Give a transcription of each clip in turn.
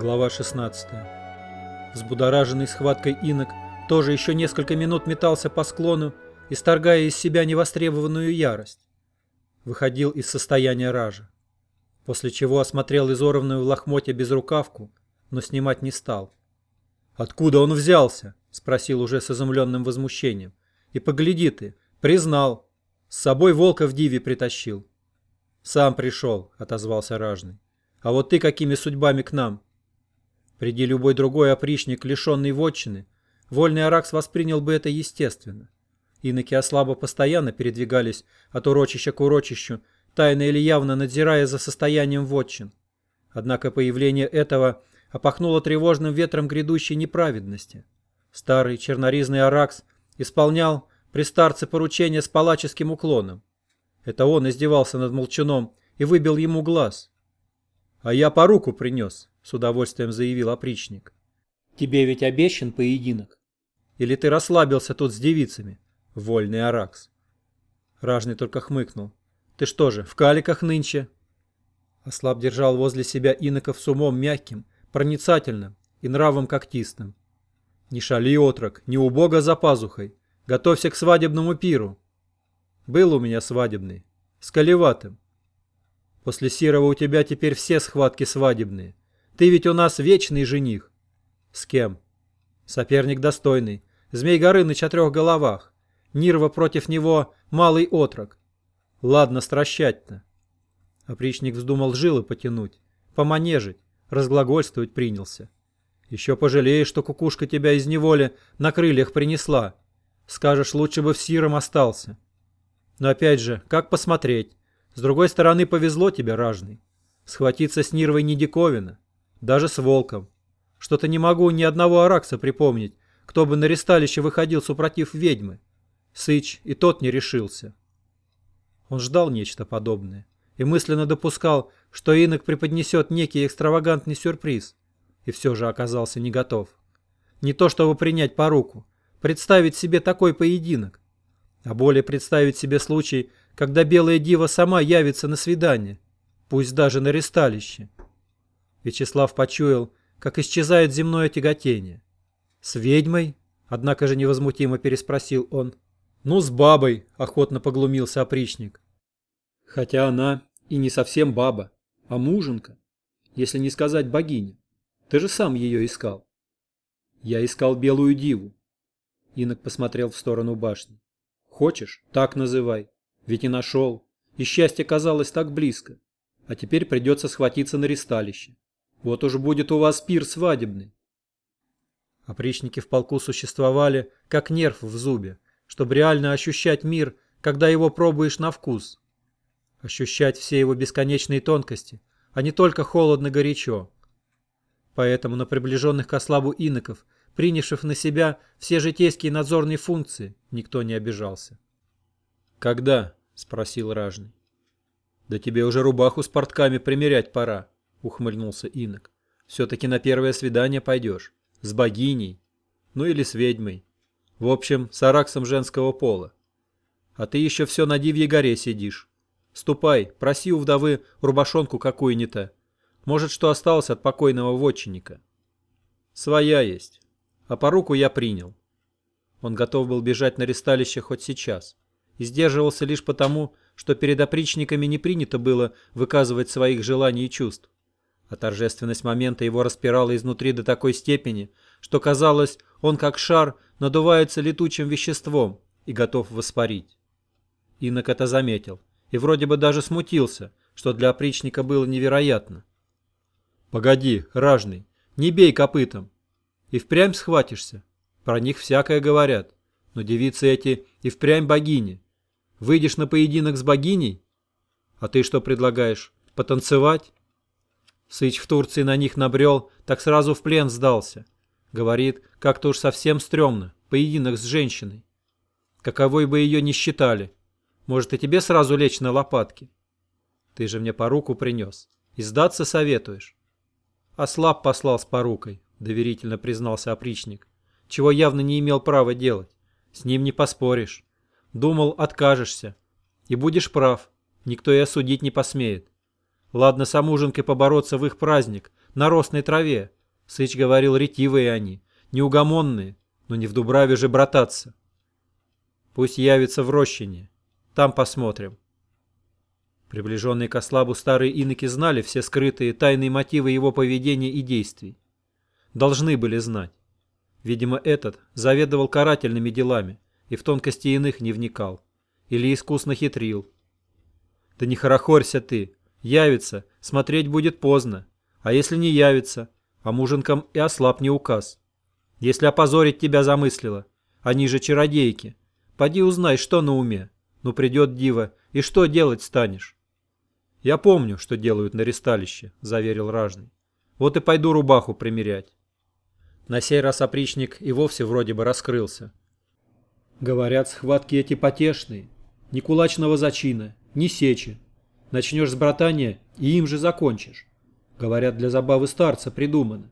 Глава 16. Взбудораженный схваткой инок тоже еще несколько минут метался по склону, исторгая из себя невостребованную ярость. Выходил из состояния ража. После чего осмотрел изорванную в лохмотье безрукавку, но снимать не стал. «Откуда он взялся?» — спросил уже с изумленным возмущением. «И погляди ты, признал. С собой волка в диве притащил». «Сам пришел», — отозвался ражный. «А вот ты какими судьбами к нам?» Приди любой другой опричник, лишенный вотчины, вольный Аракс воспринял бы это естественно. Иноки ослабо постоянно передвигались от урочища к урочищу, тайно или явно надзирая за состоянием вотчин. Однако появление этого опахнуло тревожным ветром грядущей неправедности. Старый черноризный Аракс исполнял при старце поручения с палаческим уклоном. Это он издевался над молчуном и выбил ему глаз. «А я по руку принес», — с удовольствием заявил опричник. «Тебе ведь обещан поединок? Или ты расслабился тут с девицами, вольный Аракс?» Ражный только хмыкнул. «Ты что же, в каликах нынче?» Ослаб держал возле себя иноков с умом мягким, проницательным и нравом когтистым. «Не шали, отрок, не убога за пазухой. Готовься к свадебному пиру». «Был у меня свадебный, с колеватым. После Сирова у тебя теперь все схватки свадебные. Ты ведь у нас вечный жених. С кем? Соперник достойный. Змей Горыныч о трех головах. Нирва против него малый отрок. Ладно, стращать-то. Опричник вздумал жилы потянуть, поманежить, разглагольствовать принялся. Еще пожалеешь, что кукушка тебя из неволи на крыльях принесла. Скажешь, лучше бы в сиром остался. Но опять же, как посмотреть? С другой стороны, повезло тебе, ражный. Схватиться с Нирвой не диковина. Даже с волком. Что-то не могу ни одного аракса припомнить, кто бы на ресталище выходил супротив ведьмы. Сыч и тот не решился. Он ждал нечто подобное и мысленно допускал, что инок преподнесет некий экстравагантный сюрприз, и все же оказался не готов. Не то чтобы принять по руку, представить себе такой поединок, а более представить себе случай, когда белая дива сама явится на свидание, пусть даже на ресталище. Вячеслав почуял, как исчезает земное тяготение. «С ведьмой?» — однако же невозмутимо переспросил он. «Ну, с бабой», — охотно поглумился опричник. «Хотя она и не совсем баба, а муженка, если не сказать богиня. Ты же сам ее искал». «Я искал белую диву». Инок посмотрел в сторону башни. «Хочешь, так называй. Ведь и нашел. И счастье казалось так близко. А теперь придется схватиться на ресталище. Вот уж будет у вас пир свадебный. Опричники в полку существовали, как нерв в зубе, чтобы реально ощущать мир, когда его пробуешь на вкус. Ощущать все его бесконечные тонкости, а не только холодно-горячо. Поэтому на приближенных к ослабу иноков, принявших на себя все житейские надзорные функции, никто не обижался. «Когда?» — спросил ражный. «Да тебе уже рубаху с портками примерять пора», — ухмыльнулся инок. «Все-таки на первое свидание пойдешь. С богиней. Ну или с ведьмой. В общем, с араксом женского пола. А ты еще все на Дивьей горе сидишь. Ступай, проси у вдовы рубашонку какую-нибудь. Может, что осталось от покойного вотчинника. Своя есть. А по руку я принял. Он готов был бежать на ресталище хоть сейчас. И сдерживался лишь потому, что перед опричниками не принято было выказывать своих желаний и чувств а торжественность момента его распирала изнутри до такой степени, что казалось, он как шар надувается летучим веществом и готов воспарить. Инок это заметил и вроде бы даже смутился, что для опричника было невероятно. «Погоди, ражный, не бей копытом. И впрямь схватишься. Про них всякое говорят. Но девицы эти и впрямь богини. Выйдешь на поединок с богиней? А ты что предлагаешь, потанцевать?» Сыч в Турции на них набрел, так сразу в плен сдался. Говорит, как-то уж совсем стрёмно, поединок с женщиной. Каковой бы ее ни считали. Может, и тебе сразу лечь на лопатки? Ты же мне по руку принес. И сдаться советуешь? Ослаб послал с порукой, доверительно признался опричник. Чего явно не имел права делать. С ним не поспоришь. Думал, откажешься. И будешь прав. Никто и осудить не посмеет. Ладно, с амуженкой побороться в их праздник, на росной траве. Сыч говорил, ретивые они, неугомонные, но не в Дубраве же брататься. Пусть явится в Рощине. Там посмотрим. Приближенные к ослабу старые иноки знали все скрытые тайные мотивы его поведения и действий. Должны были знать. Видимо, этот заведовал карательными делами и в тонкости иных не вникал. Или искусно хитрил. Да не хорохорься ты. Явится, смотреть будет поздно. А если не явится, а муженкам и ослаб не указ. Если опозорить тебя замыслила, они же чародейки. Поди узнай, что на уме. Ну придет дива, и что делать станешь? Я помню, что делают на ресталище, заверил ражный. Вот и пойду рубаху примерять. На сей раз опричник и вовсе вроде бы раскрылся. Говорят, схватки эти потешные. Ни кулачного зачина, ни сечи. Начнешь с братания, и им же закончишь. Говорят, для забавы старца придумано.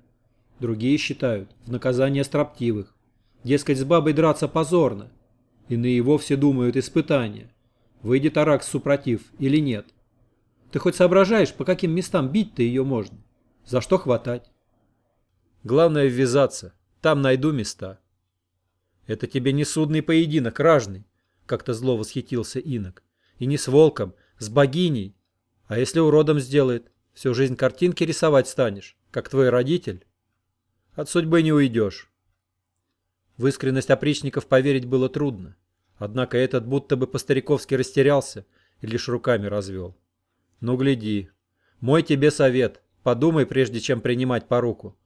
Другие считают, в наказание строптивых. Дескать, с бабой драться позорно. Иные вовсе думают испытания. Выйдет Аракс супротив или нет. Ты хоть соображаешь, по каким местам бить-то ее можно? За что хватать? Главное ввязаться. Там найду места. Это тебе не судный поединок, ражный, как-то зло восхитился инок. И не с волком, с богиней. А если уродом сделает, всю жизнь картинки рисовать станешь, как твой родитель? От судьбы не уйдешь. В искренность опричников поверить было трудно. Однако этот будто бы по-стариковски растерялся и лишь руками развел. Ну, гляди. Мой тебе совет. Подумай, прежде чем принимать поруку.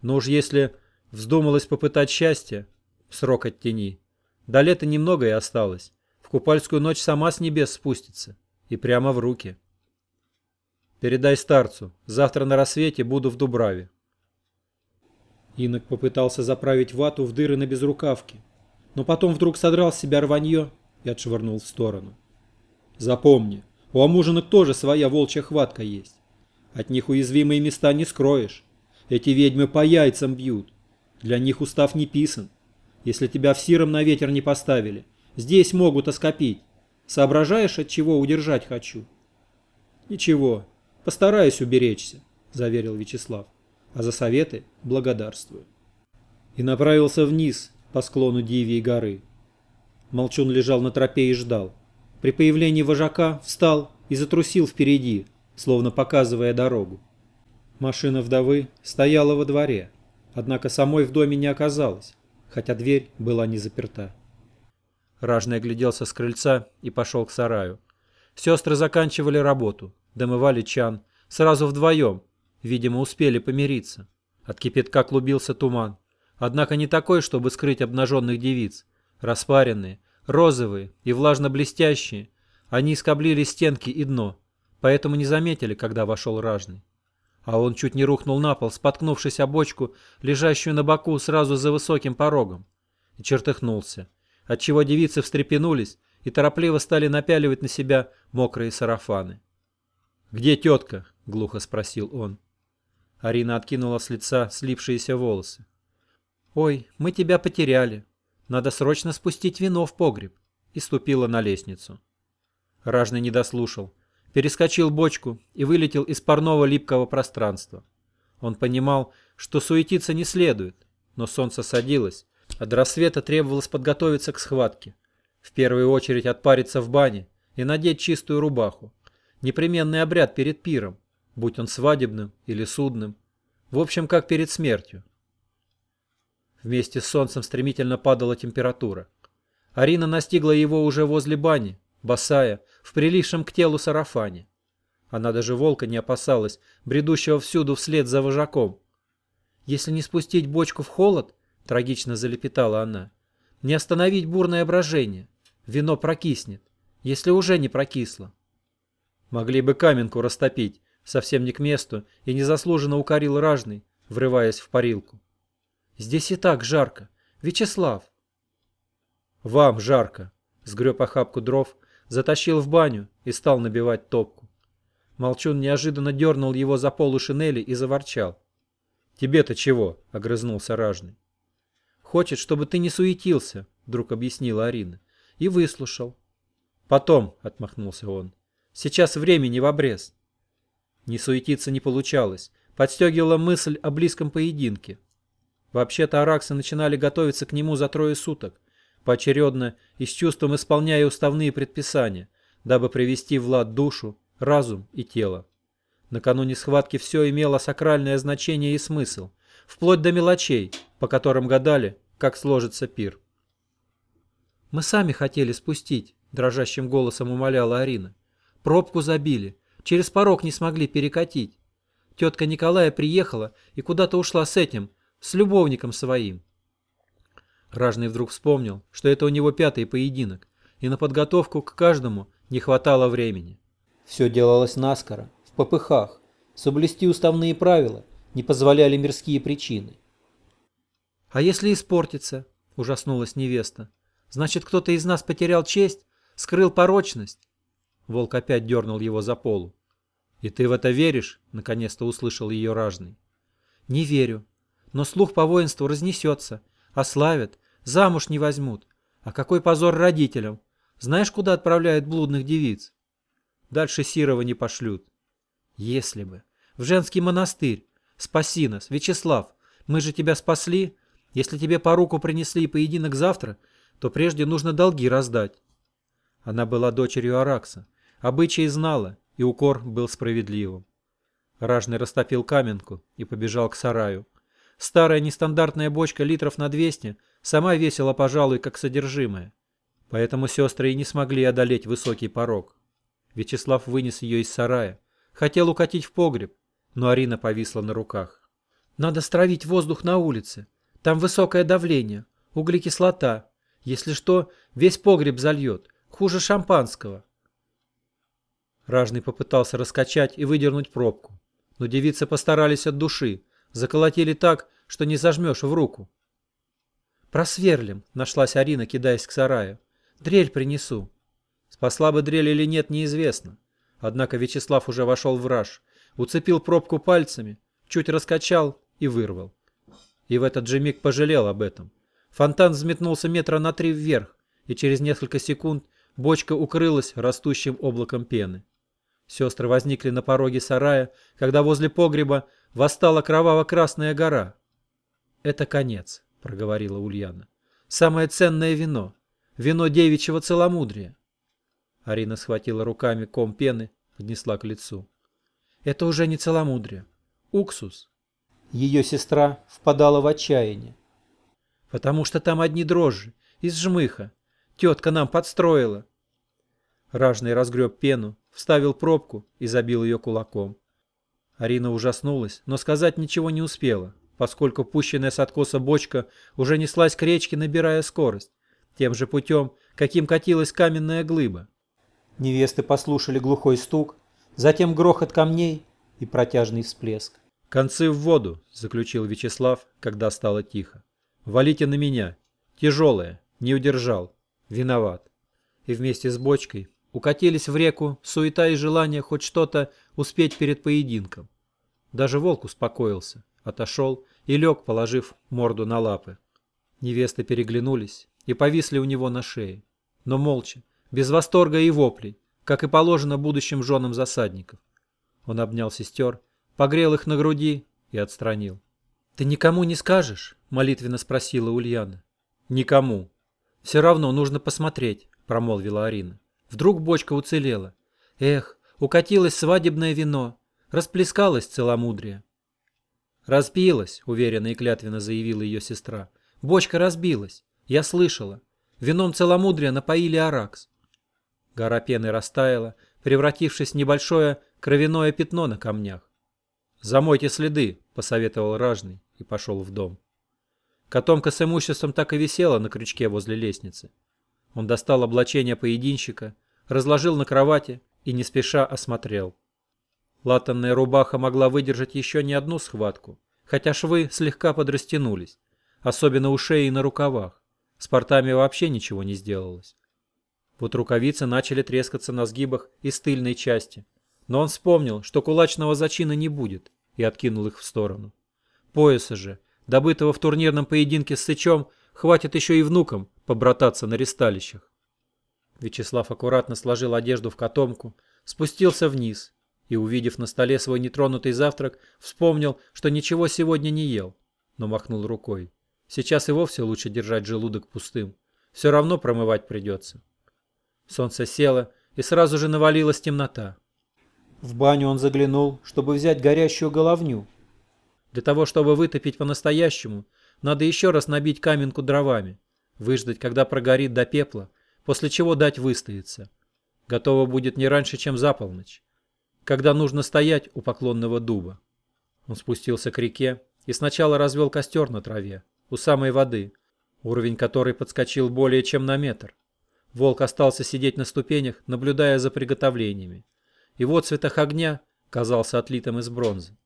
Но уж если вздумалось попытать счастье, срок оттяни. До лета немного и осталось. В купальскую ночь сама с небес спустится. И прямо в руки. Передай старцу. Завтра на рассвете буду в Дубраве. Инок попытался заправить вату в дыры на безрукавке, но потом вдруг содрал с себя рванье и отшвырнул в сторону. Запомни, у амуженок тоже своя волчья хватка есть. От них уязвимые места не скроешь. Эти ведьмы по яйцам бьют. Для них устав не писан. Если тебя в сиром на ветер не поставили, здесь могут оскопить. Соображаешь, от чего удержать хочу? Ничего, постараюсь уберечься, заверил Вячеслав. А за советы благодарствую. И направился вниз по склону Дивьей горы. Молчун лежал на тропе и ждал. При появлении вожака встал и затрусил впереди, словно показывая дорогу. Машина вдовы стояла во дворе, однако самой в доме не оказалось, хотя дверь была не заперта. Ражный огляделся с крыльца и пошел к сараю. Сестры заканчивали работу, домывали чан, сразу вдвоем, видимо, успели помириться. От кипятка клубился туман, однако не такой, чтобы скрыть обнаженных девиц, распаренные, розовые и влажно-блестящие, они скоблили стенки и дно, поэтому не заметили, когда вошел ражный. А он чуть не рухнул на пол, споткнувшись о бочку, лежащую на боку сразу за высоким порогом, и чертыхнулся, отчего девицы встрепенулись и торопливо стали напяливать на себя мокрые сарафаны. «Где тетка?» — глухо спросил он. Арина откинула с лица слипшиеся волосы. «Ой, мы тебя потеряли. Надо срочно спустить вино в погреб», и ступила на лестницу. Ражный не дослушал, перескочил бочку и вылетел из парного липкого пространства. Он понимал, что суетиться не следует, но солнце садилось, а до рассвета требовалось подготовиться к схватке. В первую очередь отпариться в бане и надеть чистую рубаху. Непременный обряд перед пиром, будь он свадебным или судным. В общем, как перед смертью. Вместе с солнцем стремительно падала температура. Арина настигла его уже возле бани, босая, в прилившем к телу сарафане. Она даже волка не опасалась, бредущего всюду вслед за вожаком. «Если не спустить бочку в холод», — трагично залепетала она, — «не остановить бурное брожение. Вино прокиснет, если уже не прокисло». Могли бы каменку растопить, совсем не к месту, и незаслуженно укорил ражный, врываясь в парилку. Здесь и так жарко. Вячеслав. Вам жарко. Сгреб охапку дров, затащил в баню и стал набивать топку. Молчун неожиданно дернул его за полу шинели и заворчал. «Тебе-то чего?» — огрызнулся ражный. «Хочет, чтобы ты не суетился», — вдруг объяснила Арина. И выслушал. «Потом», — отмахнулся он. «Сейчас времени в обрез». Не суетиться не получалось. подстегивала мысль о близком поединке. Вообще-то араксы начинали готовиться к нему за трое суток, поочередно и с чувством исполняя уставные предписания, дабы привести в лад душу, разум и тело. Накануне схватки все имело сакральное значение и смысл, вплоть до мелочей, по которым гадали, как сложится пир. «Мы сами хотели спустить», — дрожащим голосом умоляла Арина. «Пробку забили, через порог не смогли перекатить. Тетка Николая приехала и куда-то ушла с этим, с любовником своим». Ражный вдруг вспомнил, что это у него пятый поединок, и на подготовку к каждому не хватало времени. Все делалось наскоро, в попыхах. Соблюсти уставные правила не позволяли мирские причины. «А если испортится?» – ужаснулась невеста. «Значит, кто-то из нас потерял честь, скрыл порочность?» Волк опять дернул его за полу. «И ты в это веришь?» – наконец-то услышал ее ражный. «Не верю. Но слух по воинству разнесется. Ославят, замуж не возьмут. А какой позор родителям? Знаешь, куда отправляют блудных девиц?» Дальше Сирова не пошлют. Если бы. В женский монастырь. Спаси нас, Вячеслав. Мы же тебя спасли. Если тебе по руку принесли поединок завтра, то прежде нужно долги раздать. Она была дочерью Аракса. Обычай знала, и укор был справедливым. Ражный растопил каменку и побежал к сараю. Старая нестандартная бочка литров на 200 сама весила, пожалуй, как содержимое. Поэтому сестры и не смогли одолеть высокий порог. Вячеслав вынес ее из сарая. Хотел укатить в погреб, но Арина повисла на руках. «Надо стравить воздух на улице. Там высокое давление, углекислота. Если что, весь погреб зальет. Хуже шампанского». Ражный попытался раскачать и выдернуть пробку. Но девицы постарались от души. Заколотили так, что не зажмешь в руку. «Просверлим», — нашлась Арина, кидаясь к сараю. «Дрель принесу». Спасла бы дрель или нет, неизвестно. Однако Вячеслав уже вошел в раж, уцепил пробку пальцами, чуть раскачал и вырвал. И в этот же миг пожалел об этом. Фонтан взметнулся метра на три вверх, и через несколько секунд бочка укрылась растущим облаком пены. Сестры возникли на пороге сарая, когда возле погреба восстала кроваво-красная гора. «Это конец», — проговорила Ульяна. «Самое ценное вино. Вино девичьего целомудрия. Арина схватила руками ком пены, поднесла к лицу. Это уже не целомудрие. Уксус. Ее сестра впадала в отчаяние. Потому что там одни дрожжи, из жмыха. Тетка нам подстроила. Ражный разгреб пену, вставил пробку и забил ее кулаком. Арина ужаснулась, но сказать ничего не успела, поскольку пущенная с откоса бочка уже неслась к речке, набирая скорость, тем же путем, каким катилась каменная глыба. Невесты послушали глухой стук, затем грохот камней и протяжный всплеск. «Концы в воду», — заключил Вячеслав, когда стало тихо. «Валите на меня. Тяжелое. Не удержал. Виноват». И вместе с бочкой укатились в реку суета и желание хоть что-то успеть перед поединком. Даже волк успокоился, отошел и лег, положив морду на лапы. Невесты переглянулись и повисли у него на шее, но молча, без восторга и воплей, как и положено будущим женам засадников. Он обнял сестер, погрел их на груди и отстранил. «Ты никому не скажешь?» — молитвенно спросила Ульяна. «Никому. Все равно нужно посмотреть», — промолвила Арина. «Вдруг бочка уцелела. Эх, укатилось свадебное вино, расплескалось целомудрие». «Разбилась», — уверенно и клятвенно заявила ее сестра. «Бочка разбилась. Я слышала. Вином целомудрия напоили аракс. Гора пены растаяла, превратившись в небольшое кровяное пятно на камнях. «Замойте следы», — посоветовал ражный и пошел в дом. Котомка с имуществом так и висела на крючке возле лестницы. Он достал облачение поединщика, разложил на кровати и не спеша осмотрел. Латанная рубаха могла выдержать еще не одну схватку, хотя швы слегка подрастянулись, особенно у шеи и на рукавах. С портами вообще ничего не сделалось. Вот рукавицы начали трескаться на сгибах из тыльной части. Но он вспомнил, что кулачного зачина не будет, и откинул их в сторону. Пояса же, добытого в турнирном поединке с Сычом, хватит еще и внукам побрататься на ресталищах. Вячеслав аккуратно сложил одежду в котомку, спустился вниз и, увидев на столе свой нетронутый завтрак, вспомнил, что ничего сегодня не ел, но махнул рукой. Сейчас и вовсе лучше держать желудок пустым. Все равно промывать придется. Солнце село, и сразу же навалилась темнота. В баню он заглянул, чтобы взять горящую головню. Для того, чтобы вытопить по-настоящему, надо еще раз набить каменку дровами, выждать, когда прогорит до пепла, после чего дать выстояться. Готово будет не раньше, чем за полночь когда нужно стоять у поклонного дуба. Он спустился к реке и сначала развел костер на траве, у самой воды, уровень которой подскочил более чем на метр. Волк остался сидеть на ступенях, наблюдая за приготовлениями. Его цветах огня казался отлитым из бронзы.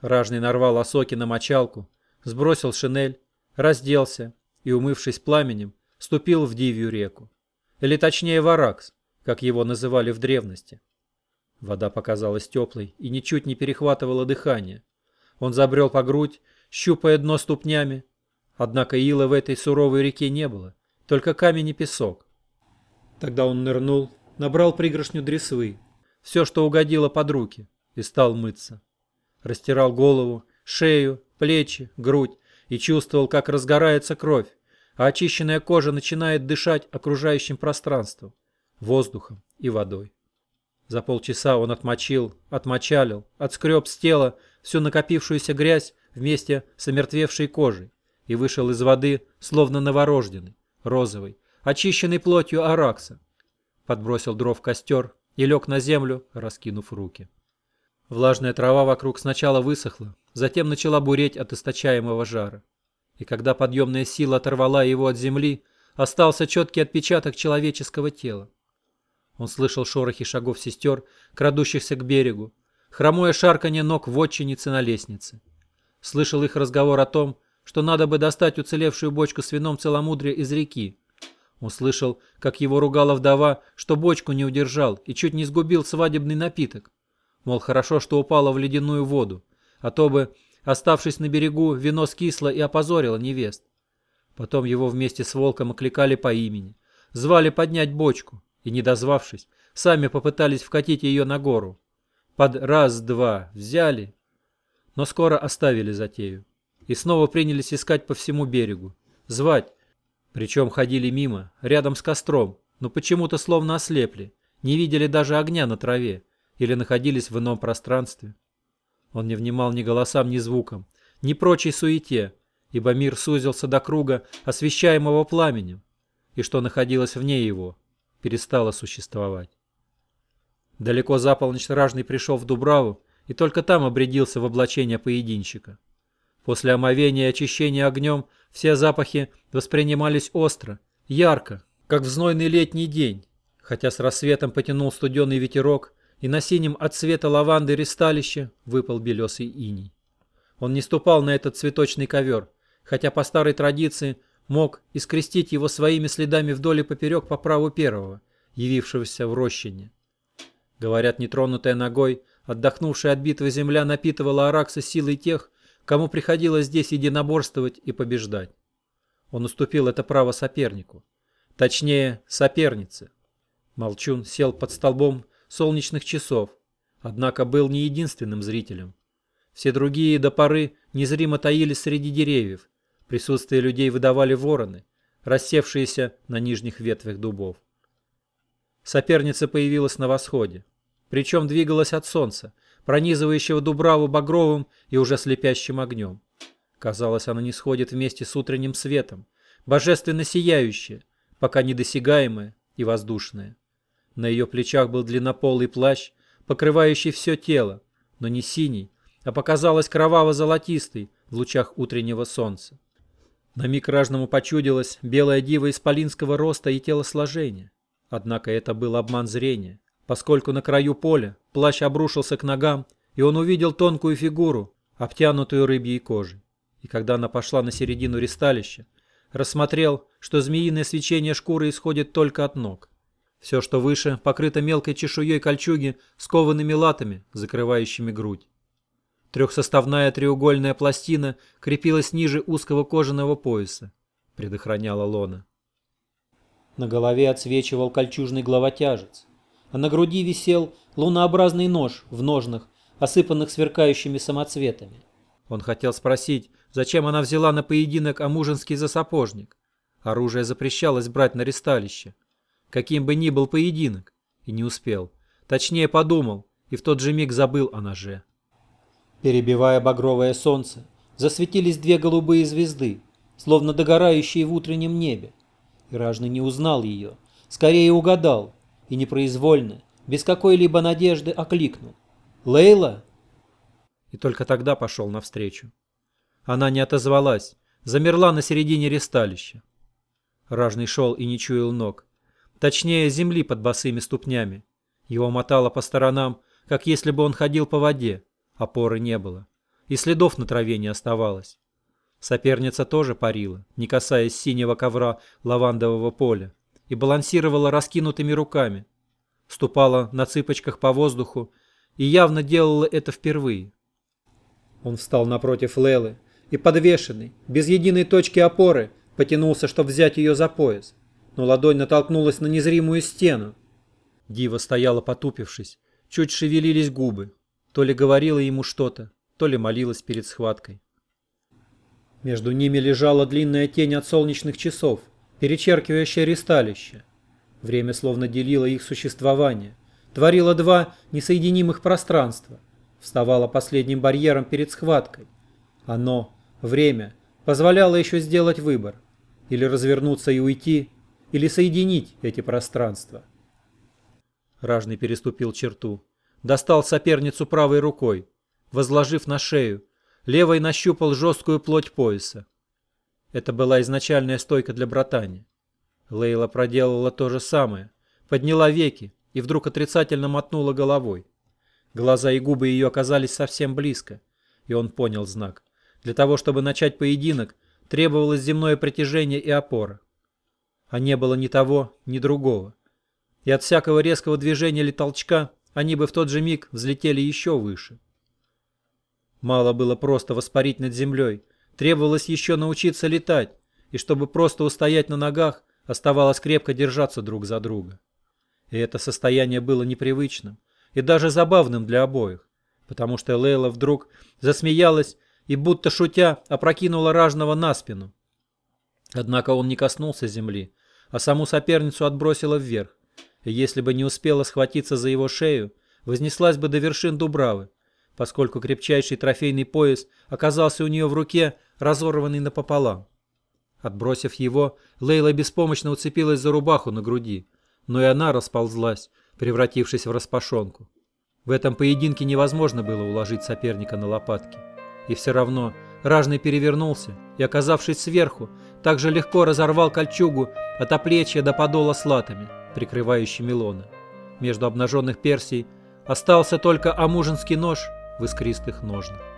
Ражный нарвал осоки на мочалку, сбросил шинель, разделся и, умывшись пламенем, ступил в Дивью реку. Или точнее Варакс, как его называли в древности. Вода показалась теплой и ничуть не перехватывала дыхание. Он забрел по грудь, щупая дно ступнями. Однако ила в этой суровой реке не было, только камень и песок. Тогда он нырнул, набрал пригоршню дресвы, все, что угодило под руки, и стал мыться. Растирал голову, шею, плечи, грудь и чувствовал, как разгорается кровь, а очищенная кожа начинает дышать окружающим пространством, воздухом и водой. За полчаса он отмочил, отмочалил, отскреб с тела всю накопившуюся грязь вместе с омертвевшей кожей и вышел из воды, словно новорожденный, розовый, очищенный плотью аракса. Подбросил дров в костер и лег на землю, раскинув руки. Влажная трава вокруг сначала высохла, затем начала буреть от источаемого жара. И когда подъемная сила оторвала его от земли, остался четкий отпечаток человеческого тела. Он слышал шорохи шагов сестер, крадущихся к берегу, хромое шарканье ног вотчиницы на лестнице. Слышал их разговор о том, что надо бы достать уцелевшую бочку с вином целомудрия из реки. Он слышал, как его ругала вдова, что бочку не удержал и чуть не сгубил свадебный напиток. Мол, хорошо, что упало в ледяную воду, а то бы, оставшись на берегу, вино скисло и опозорило невест. Потом его вместе с волком окликали по имени, звали поднять бочку и, не дозвавшись, сами попытались вкатить ее на гору. Под раз-два взяли, но скоро оставили затею. И снова принялись искать по всему берегу, звать, причем ходили мимо, рядом с костром, но почему-то словно ослепли, не видели даже огня на траве или находились в ином пространстве. Он не внимал ни голосам, ни звукам, ни прочей суете, ибо мир сузился до круга, освещаемого пламенем, и что находилось вне его, перестала существовать. Далеко за полночь Ражный пришел в Дубраву и только там обрядился в облачение поединщика. После омовения и очищения огнем все запахи воспринимались остро, ярко, как в знойный летний день, хотя с рассветом потянул студеный ветерок, и на синем от цвета лаванды ристалище выпал белесый иней. Он не ступал на этот цветочный ковер, хотя по старой традиции мог искрестить его своими следами вдоль и поперек по праву первого, явившегося в рощине. Говорят, нетронутая ногой, отдохнувшая от битвы земля напитывала Аракса силой тех, кому приходилось здесь единоборствовать и побеждать. Он уступил это право сопернику. Точнее, сопернице. Молчун сел под столбом солнечных часов, однако был не единственным зрителем. Все другие до поры незримо таились среди деревьев, Присутствие людей выдавали вороны, рассевшиеся на нижних ветвях дубов. Соперница появилась на восходе, причем двигалась от солнца, пронизывающего Дубраву багровым и уже слепящим огнем. Казалось, она не сходит вместе с утренним светом, божественно сияющая, пока недосягаемая и воздушная. На ее плечах был длиннополый плащ, покрывающий все тело, но не синий, а показалось кроваво-золотистый в лучах утреннего солнца. На миг ражному почудилась белая дива исполинского роста и телосложения. Однако это был обман зрения, поскольку на краю поля плащ обрушился к ногам, и он увидел тонкую фигуру, обтянутую рыбьей кожей. И когда она пошла на середину ристалища, рассмотрел, что змеиное свечение шкуры исходит только от ног. Все, что выше, покрыто мелкой чешуей кольчуги с коваными латами, закрывающими грудь. Трехсоставная треугольная пластина крепилась ниже узкого кожаного пояса, предохраняла лона. На голове отсвечивал кольчужный главотяжец, а на груди висел лунообразный нож в ножнах, осыпанных сверкающими самоцветами. Он хотел спросить, зачем она взяла на поединок амужинский засапожник. Оружие запрещалось брать на ресталище. Каким бы ни был поединок. И не успел. Точнее подумал, и в тот же миг забыл о ноже. Перебивая багровое солнце, засветились две голубые звезды, словно догорающие в утреннем небе. И ражный не узнал ее, скорее угадал, и непроизвольно, без какой-либо надежды окликнул. «Лейла?» И только тогда пошел навстречу. Она не отозвалась, замерла на середине ресталища. Ражный шел и не чуял ног. Точнее, земли под босыми ступнями. Его мотало по сторонам, как если бы он ходил по воде. Опоры не было. И следов на траве не оставалось. Соперница тоже парила, не касаясь синего ковра лавандового поля, и балансировала раскинутыми руками. Ступала на цыпочках по воздуху и явно делала это впервые. Он встал напротив Лелы и, подвешенный, без единой точки опоры, потянулся, чтобы взять ее за пояс, но ладонь натолкнулась на незримую стену. Дива стояла потупившись, чуть шевелились губы, то ли говорила ему что-то, то ли молилась перед схваткой. Между ними лежала длинная тень от солнечных часов, перечеркивающая ристалище. Время словно делило их существование, творило два несоединимых пространства, вставало последним барьером перед схваткой. Оно, время, позволяло еще сделать выбор – или развернуться и уйти, или соединить эти пространства. Ражный переступил черту, достал соперницу правой рукой, возложив на шею, левой нащупал жесткую плоть пояса. Это была изначальная стойка для братани. Лейла проделала то же самое, подняла веки и вдруг отрицательно мотнула головой. Глаза и губы ее оказались совсем близко, и он понял знак. Для того, чтобы начать поединок, требовалось земное притяжение и опора. А не было ни того, ни другого. И от всякого резкого движения или толчка они бы в тот же миг взлетели еще выше. Мало было просто воспарить над землей, требовалось еще научиться летать, и чтобы просто устоять на ногах, оставалось крепко держаться друг за друга. И это состояние было непривычным и даже забавным для обоих, потому что Лейла вдруг засмеялась и, будто шутя, опрокинула ражного на спину. Однако он не коснулся земли, а саму соперницу отбросила вверх, и если бы не успела схватиться за его шею, вознеслась бы до вершин Дубравы, поскольку крепчайший трофейный пояс оказался у нее в руке, разорванный напополам. Отбросив его, Лейла беспомощно уцепилась за рубаху на груди, но и она расползлась, превратившись в распашонку. В этом поединке невозможно было уложить соперника на лопатки. И все равно ражный перевернулся и, оказавшись сверху, так же легко разорвал кольчугу от оплечья до подола с латами, прикрывающими лона. Между обнаженных персий остался только амужинский нож в искристых ножнах.